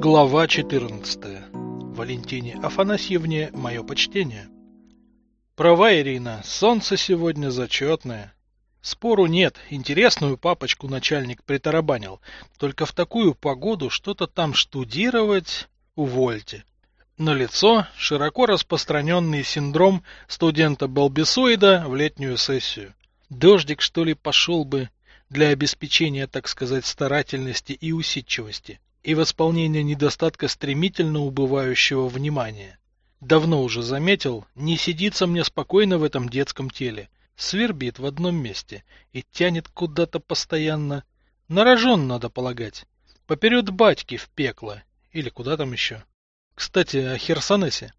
Глава 14. Валентине Афанасьевне мое почтение. Права, Ирина, солнце сегодня зачетное. Спору нет, интересную папочку начальник притарабанил. Только в такую погоду что-то там штудировать увольте. На лицо широко распространенный синдром студента-балбесоида в летнюю сессию. Дождик, что ли, пошел бы для обеспечения, так сказать, старательности и усидчивости и восполнения недостатка стремительно убывающего внимания. Давно уже заметил, не сидится мне спокойно в этом детском теле. Свербит в одном месте и тянет куда-то постоянно. Нарожен, надо полагать. Поперед батьки в пекло. Или куда там еще. Кстати, о Херсонесе.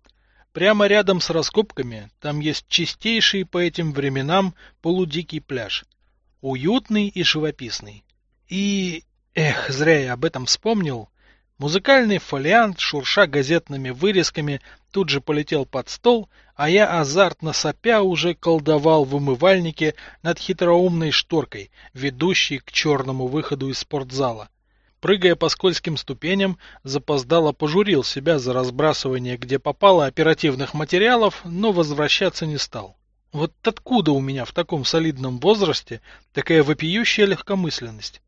Прямо рядом с раскопками там есть чистейший по этим временам полудикий пляж. Уютный и живописный. И Эх, зря я об этом вспомнил. Музыкальный фолиант, шурша газетными вырезками, тут же полетел под стол, а я азартно сопя уже колдовал в умывальнике над хитроумной шторкой, ведущей к черному выходу из спортзала. Прыгая по скользким ступеням, запоздало пожурил себя за разбрасывание где попало оперативных материалов, но возвращаться не стал. Вот откуда у меня в таком солидном возрасте такая вопиющая легкомысленность?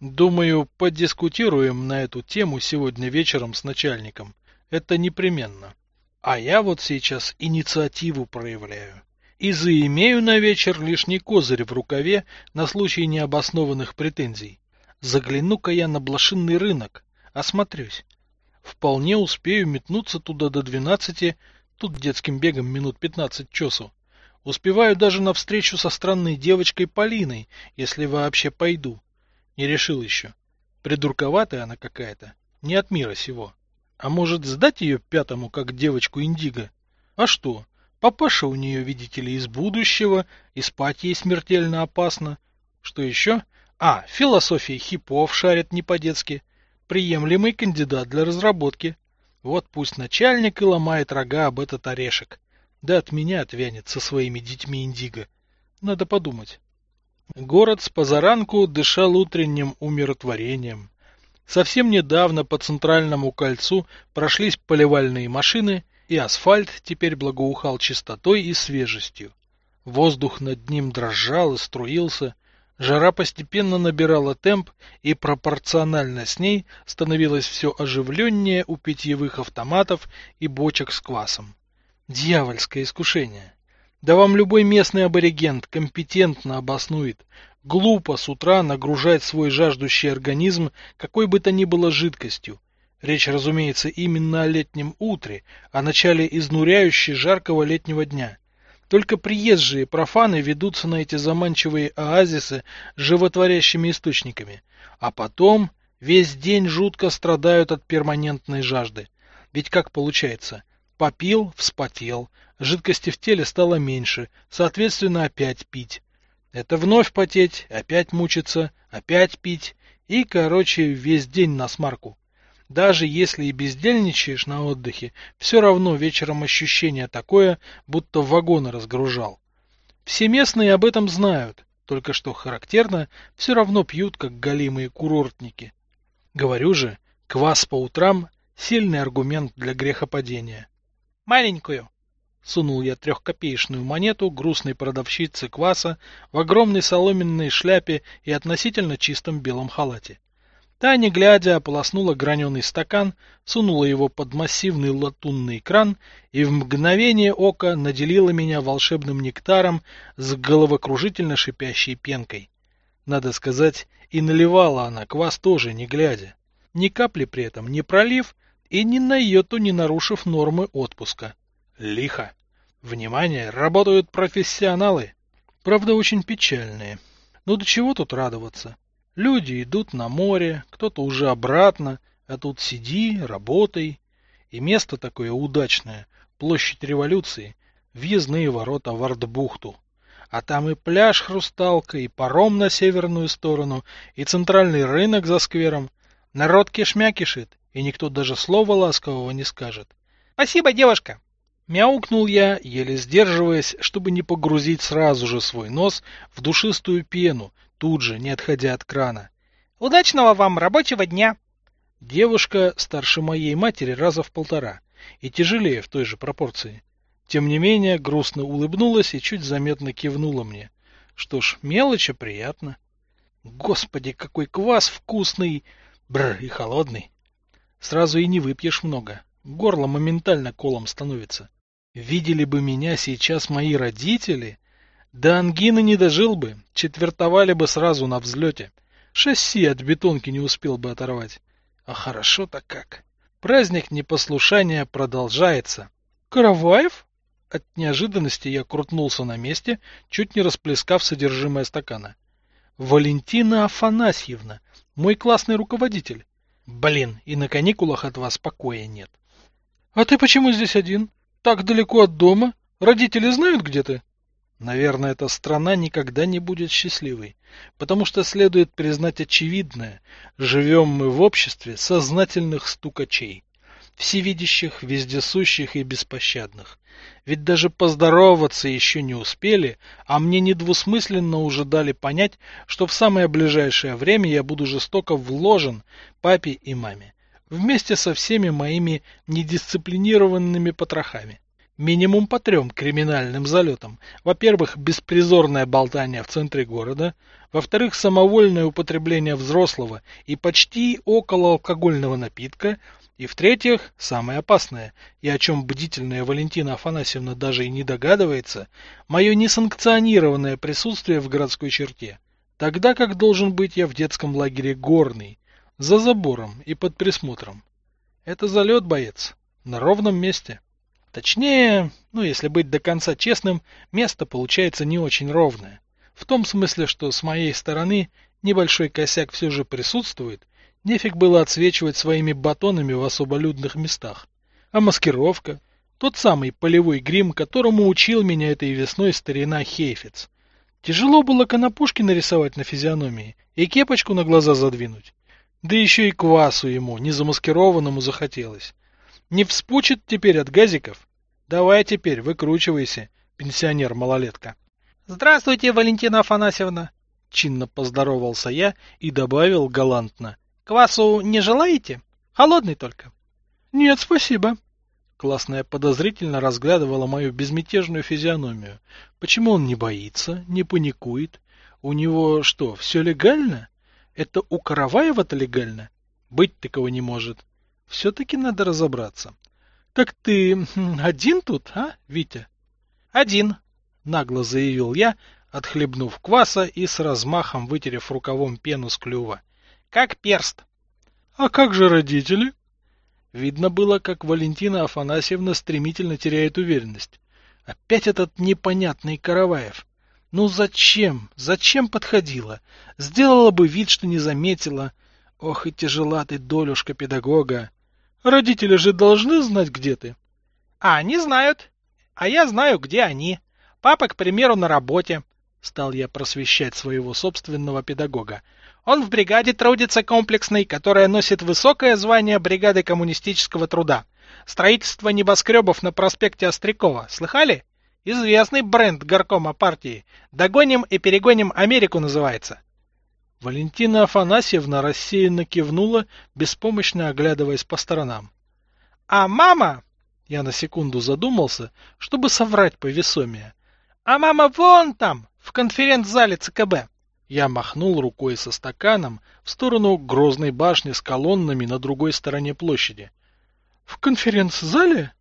Думаю, подискутируем на эту тему сегодня вечером с начальником. Это непременно. А я вот сейчас инициативу проявляю. И заимею на вечер лишний козырь в рукаве на случай необоснованных претензий. Загляну-ка я на блошинный рынок, осмотрюсь. Вполне успею метнуться туда до двенадцати, тут детским бегом минут пятнадцать часу. Успеваю даже на встречу со странной девочкой Полиной, если вообще пойду. Не решил еще. Придурковатая она какая-то. Не от мира сего. А может, сдать ее пятому, как девочку Индиго? А что? Папаша у нее, видите ли, из будущего, и спать ей смертельно опасно. Что еще? А, философия хипов шарит не по-детски. Приемлемый кандидат для разработки. Вот пусть начальник и ломает рога об этот орешек. Да от меня отвянет со своими детьми Индиго. Надо подумать. Город с позаранку дышал утренним умиротворением. Совсем недавно по центральному кольцу прошлись поливальные машины, и асфальт теперь благоухал чистотой и свежестью. Воздух над ним дрожал и струился, жара постепенно набирала темп, и пропорционально с ней становилось все оживленнее у питьевых автоматов и бочек с квасом. Дьявольское искушение! Да вам любой местный аборигент компетентно обоснует. Глупо с утра нагружать свой жаждущий организм какой бы то ни было жидкостью. Речь, разумеется, именно о летнем утре, о начале изнуряющей жаркого летнего дня. Только приезжие профаны ведутся на эти заманчивые оазисы животворящими источниками, а потом весь день жутко страдают от перманентной жажды. Ведь как получается? Попил, вспотел, жидкости в теле стало меньше, соответственно опять пить. Это вновь потеть, опять мучиться, опять пить и, короче, весь день на смарку. Даже если и бездельничаешь на отдыхе, все равно вечером ощущение такое, будто вагоны разгружал. Все местные об этом знают, только что характерно, все равно пьют, как голимые курортники. Говорю же, квас по утрам – сильный аргумент для грехопадения. Маленькую. Сунул я трехкопеечную монету грустной продавщице кваса в огромной соломенной шляпе и относительно чистом белом халате. Та, не глядя, ополоснула граненый стакан, сунула его под массивный латунный кран и в мгновение ока наделила меня волшебным нектаром с головокружительно шипящей пенкой. Надо сказать, и наливала она квас тоже, не глядя. Ни капли при этом не пролив, и ни на йоту не нарушив нормы отпуска. Лихо. Внимание, работают профессионалы. Правда, очень печальные. Но до чего тут радоваться? Люди идут на море, кто-то уже обратно, а тут сиди, работай. И место такое удачное, площадь революции, въездные ворота в Артбухту. А там и пляж Хрусталка, и паром на северную сторону, и центральный рынок за сквером. Народ кишмя кишит, и никто даже слова ласкового не скажет. Спасибо, девушка. Мяукнул я, еле сдерживаясь, чтобы не погрузить сразу же свой нос в душистую пену, тут же, не отходя от крана. Удачного вам рабочего дня. Девушка старше моей матери раза в полтора и тяжелее в той же пропорции. Тем не менее, грустно улыбнулась и чуть заметно кивнула мне. Что ж, мелочи приятно. Господи, какой квас вкусный! Бр, и холодный. Сразу и не выпьешь много. Горло моментально колом становится. Видели бы меня сейчас мои родители, до ангины не дожил бы, четвертовали бы сразу на взлете. Шасси от бетонки не успел бы оторвать. А хорошо-то как. Праздник непослушания продолжается. Караваев? От неожиданности я крутнулся на месте, чуть не расплескав содержимое стакана. Валентина Афанасьевна, мой классный руководитель. Блин, и на каникулах от вас покоя нет. А ты почему здесь один? Так далеко от дома? Родители знают, где ты? Наверное, эта страна никогда не будет счастливой, потому что следует признать очевидное. Живем мы в обществе сознательных стукачей, всевидящих, вездесущих и беспощадных. Ведь даже поздороваться еще не успели, а мне недвусмысленно уже дали понять, что в самое ближайшее время я буду жестоко вложен папе и маме, вместе со всеми моими недисциплинированными потрохами. Минимум по трем криминальным залетам. Во-первых, беспризорное болтание в центре города. Во-вторых, самовольное употребление взрослого и почти около алкогольного напитка. И в-третьих, самое опасное, и о чем бдительная Валентина Афанасьевна даже и не догадывается, мое несанкционированное присутствие в городской черте. Тогда как должен быть я в детском лагере Горный, за забором и под присмотром. Это залет, боец, на ровном месте. Точнее, ну если быть до конца честным, место получается не очень ровное. В том смысле, что с моей стороны небольшой косяк все же присутствует, нефиг было отсвечивать своими батонами в особо людных местах. А маскировка? Тот самый полевой грим, которому учил меня этой весной старина Хейфец. Тяжело было конопушки нарисовать на физиономии и кепочку на глаза задвинуть. Да еще и квасу ему, незамаскированному, захотелось. Не вспучит теперь от газиков? Давай теперь, выкручивайся, пенсионер-малолетка. Здравствуйте, Валентина Афанасьевна. Чинно поздоровался я и добавил галантно. Квасу не желаете? Холодный только. Нет, спасибо. Классная подозрительно разглядывала мою безмятежную физиономию. Почему он не боится, не паникует? У него что, все легально? Это у Караваева-то легально? Быть такого не может. Все-таки надо разобраться. Так ты один тут, а, Витя? Один, нагло заявил я, отхлебнув кваса и с размахом вытерев рукавом пену с клюва. Как перст. А как же родители? Видно было, как Валентина Афанасьевна стремительно теряет уверенность. Опять этот непонятный Караваев. Ну зачем? Зачем подходила? Сделала бы вид, что не заметила. Ох и тяжела ты, долюшка педагога. Родители же должны знать, где ты. А они знают. А я знаю, где они. Папа, к примеру, на работе. Стал я просвещать своего собственного педагога. Он в бригаде трудится комплексной, которая носит высокое звание бригады коммунистического труда. Строительство небоскребов на проспекте Острякова. Слыхали? Известный бренд горкома партии. Догоним и перегоним Америку называется. Валентина Афанасьевна рассеянно кивнула, беспомощно оглядываясь по сторонам. «А мама...» Я на секунду задумался, чтобы соврать повесомее. «А мама вон там, в конференц-зале ЦКБ!» Я махнул рукой со стаканом в сторону грозной башни с колоннами на другой стороне площади. «В конференц-зале?»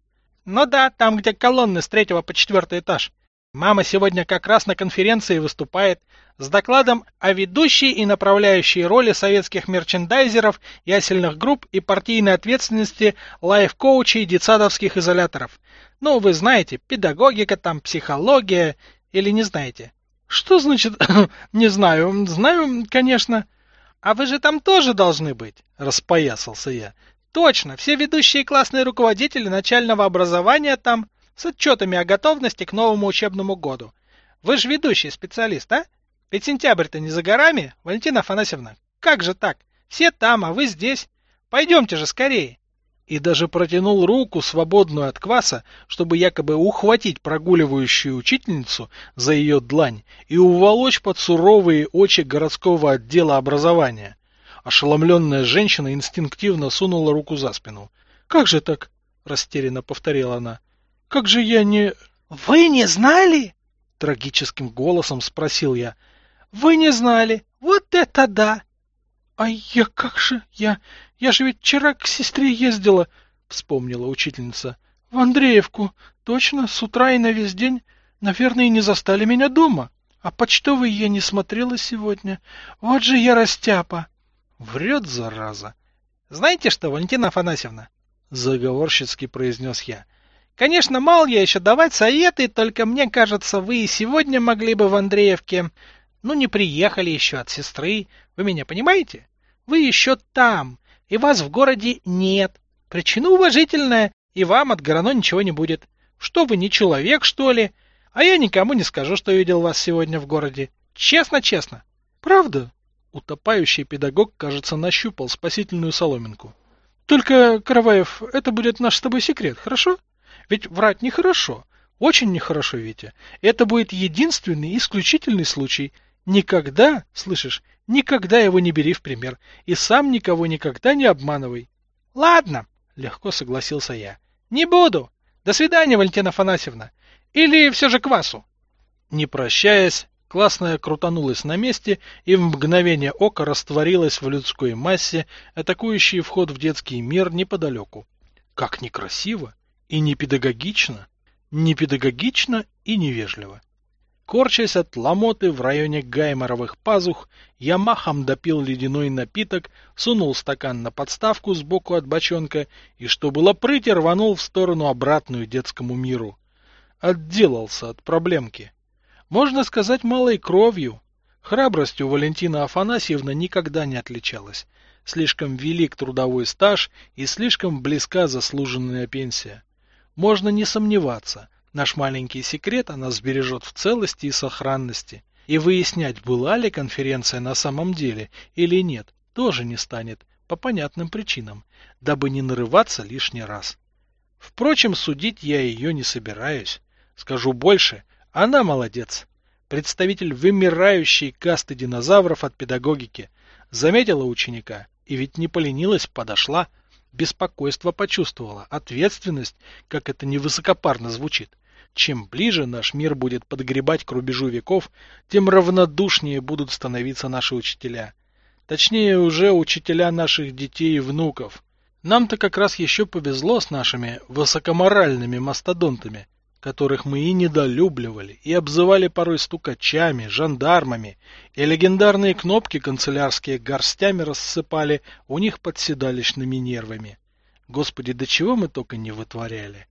«Ну да, там, где колонны с третьего по четвертый этаж. Мама сегодня как раз на конференции выступает с докладом о ведущей и направляющей роли советских мерчендайзеров, ясельных групп и партийной ответственности лайф-коучей детсадовских изоляторов. Ну, вы знаете, педагогика там, психология, или не знаете? Что значит «не знаю»? Знаю, конечно. А вы же там тоже должны быть, распоясался я. Точно, все ведущие классные руководители начального образования там с отчетами о готовности к новому учебному году. Вы же ведущий специалист, а? Ведь сентябрь-то не за горами, Валентина Афанасьевна. Как же так? Все там, а вы здесь. Пойдемте же скорее. И даже протянул руку, свободную от кваса, чтобы якобы ухватить прогуливающую учительницу за ее длань и уволочь под суровые очи городского отдела образования. Ошеломленная женщина инстинктивно сунула руку за спину. «Как же так?» — растерянно повторила она. «Как же я не...» «Вы не знали?» — трагическим голосом спросил я. «Вы не знали? Вот это да!» «А я как же? Я... Я же ведь вчера к сестре ездила!» — вспомнила учительница. «В Андреевку. Точно, с утра и на весь день. Наверное, не застали меня дома. А почтовый я не смотрела сегодня. Вот же я растяпа!» Врет, зараза. Знаете что, Валентина Афанасьевна? Заговорщицки произнес я. Конечно, мал я еще давать советы, только мне кажется, вы и сегодня могли бы в Андреевке... Ну, не приехали еще от сестры. Вы меня понимаете? Вы еще там, и вас в городе нет. Причина уважительная, и вам от Горано ничего не будет. Что вы, не человек, что ли? А я никому не скажу, что видел вас сегодня в городе. Честно-честно. Правда? Утопающий педагог, кажется, нащупал спасительную соломинку. Только, Караваев, это будет наш с тобой секрет, хорошо? Ведь врать нехорошо. Очень нехорошо, Витя. Это будет единственный, исключительный случай. Никогда, слышишь, никогда его не бери в пример. И сам никого никогда не обманывай. Ладно, легко согласился я. Не буду. До свидания, Валентина Афанасьевна. Или все же квасу? Не прощаясь, Классная крутанулась на месте и в мгновение ока растворилась в людской массе, атакующей вход в детский мир неподалеку. Как некрасиво и не педагогично, не педагогично и невежливо. Корчась от ломоты в районе гайморовых пазух, я махом допил ледяной напиток, сунул стакан на подставку сбоку от бочонка и, что было прыти, рванул в сторону обратную детскому миру. Отделался от проблемки. Можно сказать, малой кровью. Храбростью Валентина Афанасьевна никогда не отличалась. Слишком велик трудовой стаж и слишком близка заслуженная пенсия. Можно не сомневаться, наш маленький секрет она сбережет в целости и сохранности. И выяснять, была ли конференция на самом деле или нет, тоже не станет, по понятным причинам, дабы не нарываться лишний раз. Впрочем, судить я ее не собираюсь. Скажу больше, она молодец. Представитель вымирающей касты динозавров от педагогики. Заметила ученика, и ведь не поленилась, подошла. Беспокойство почувствовала, ответственность, как это невысокопарно звучит. Чем ближе наш мир будет подгребать к рубежу веков, тем равнодушнее будут становиться наши учителя. Точнее, уже учителя наших детей и внуков. Нам-то как раз еще повезло с нашими высокоморальными мастодонтами – которых мы и недолюбливали, и обзывали порой стукачами, жандармами, и легендарные кнопки канцелярские горстями рассыпали у них под седалищными нервами. Господи, до чего мы только не вытворяли.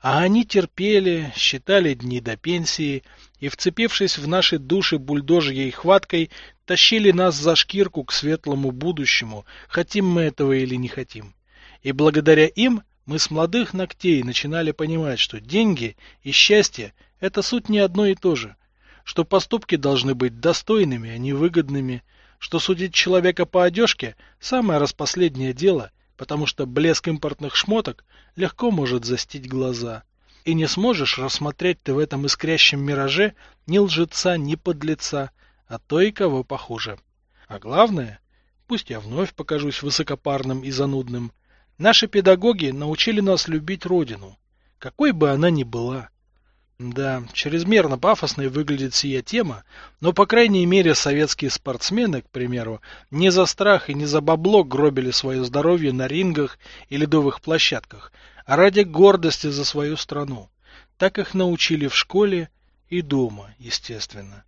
А они терпели, считали дни до пенсии и, вцепившись в наши души бульдожьей хваткой, тащили нас за шкирку к светлому будущему, хотим мы этого или не хотим. И благодаря им мы с молодых ногтей начинали понимать, что деньги и счастье – это суть не одно и то же, что поступки должны быть достойными, а не выгодными, что судить человека по одежке – самое распоследнее дело, потому что блеск импортных шмоток легко может застить глаза. И не сможешь рассмотреть ты в этом искрящем мираже ни лжеца, ни подлеца, а то и кого похуже. А главное, пусть я вновь покажусь высокопарным и занудным, Наши педагоги научили нас любить Родину, какой бы она ни была. Да, чрезмерно пафосной выглядит сия тема, но, по крайней мере, советские спортсмены, к примеру, не за страх и не за бабло гробили свое здоровье на рингах и ледовых площадках, а ради гордости за свою страну. Так их научили в школе и дома, естественно.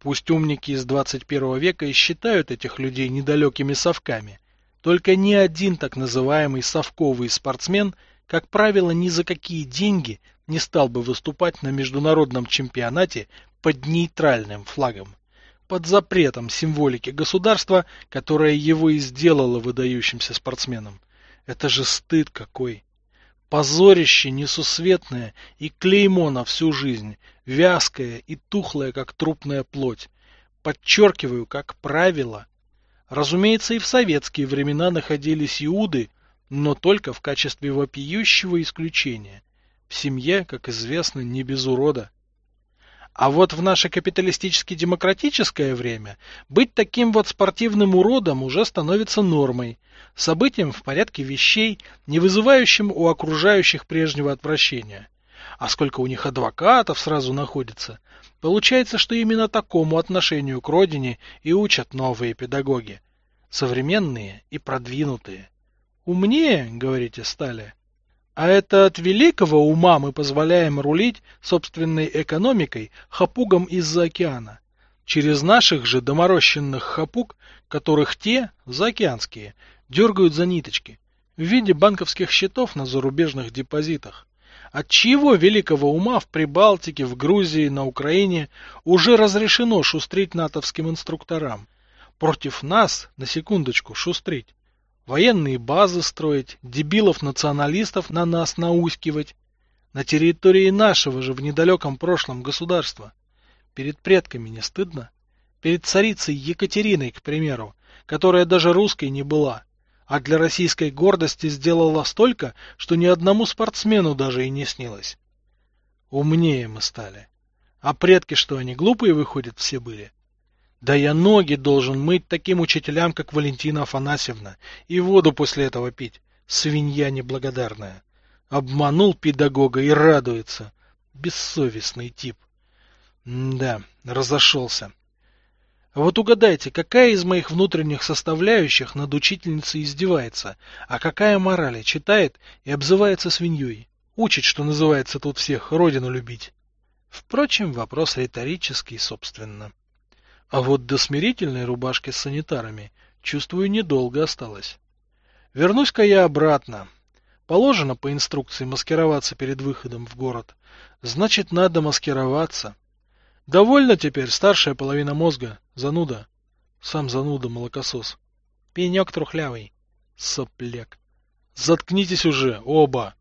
Пусть умники из 21 века и считают этих людей недалекими совками – только ни один так называемый совковый спортсмен, как правило, ни за какие деньги не стал бы выступать на международном чемпионате под нейтральным флагом, под запретом символики государства, которое его и сделало выдающимся спортсменом. Это же стыд какой! Позорище несусветное и клеймо на всю жизнь, вязкое и тухлое, как трупная плоть. Подчеркиваю, как правило, Разумеется, и в советские времена находились иуды, но только в качестве вопиющего исключения. В семье, как известно, не без урода. А вот в наше капиталистически-демократическое время быть таким вот спортивным уродом уже становится нормой, событием в порядке вещей, не вызывающим у окружающих прежнего отвращения. А сколько у них адвокатов сразу находится. Получается, что именно такому отношению к родине и учат новые педагоги. Современные и продвинутые. Умнее, говорите, стали. А это от великого ума мы позволяем рулить собственной экономикой хапугам из-за океана. Через наших же доморощенных хапуг, которых те, заокеанские, дергают за ниточки, в виде банковских счетов на зарубежных депозитах. От чьего великого ума в Прибалтике, в Грузии, на Украине уже разрешено шустрить натовским инструкторам? Против нас, на секундочку, шустрить военные базы строить, дебилов-националистов на нас наускивать. На территории нашего же в недалеком прошлом государства. Перед предками не стыдно? Перед царицей Екатериной, к примеру, которая даже русской не была, а для российской гордости сделала столько, что ни одному спортсмену даже и не снилось. Умнее мы стали. А предки что, они глупые, выходят, все были? Да я ноги должен мыть таким учителям, как Валентина Афанасьевна, и воду после этого пить. Свинья неблагодарная. Обманул педагога и радуется. Бессовестный тип. М да, разошелся. А вот угадайте, какая из моих внутренних составляющих над учительницей издевается, а какая морали читает и обзывается свиньей? Учит, что называется тут всех, родину любить. Впрочем, вопрос риторический, собственно. А вот до смирительной рубашки с санитарами, чувствую, недолго осталось. Вернусь-ка я обратно. Положено по инструкции маскироваться перед выходом в город. Значит, надо маскироваться. Довольно теперь старшая половина мозга, зануда. Сам зануда, молокосос. Пенек трухлявый. Сопляк. Заткнитесь уже, оба.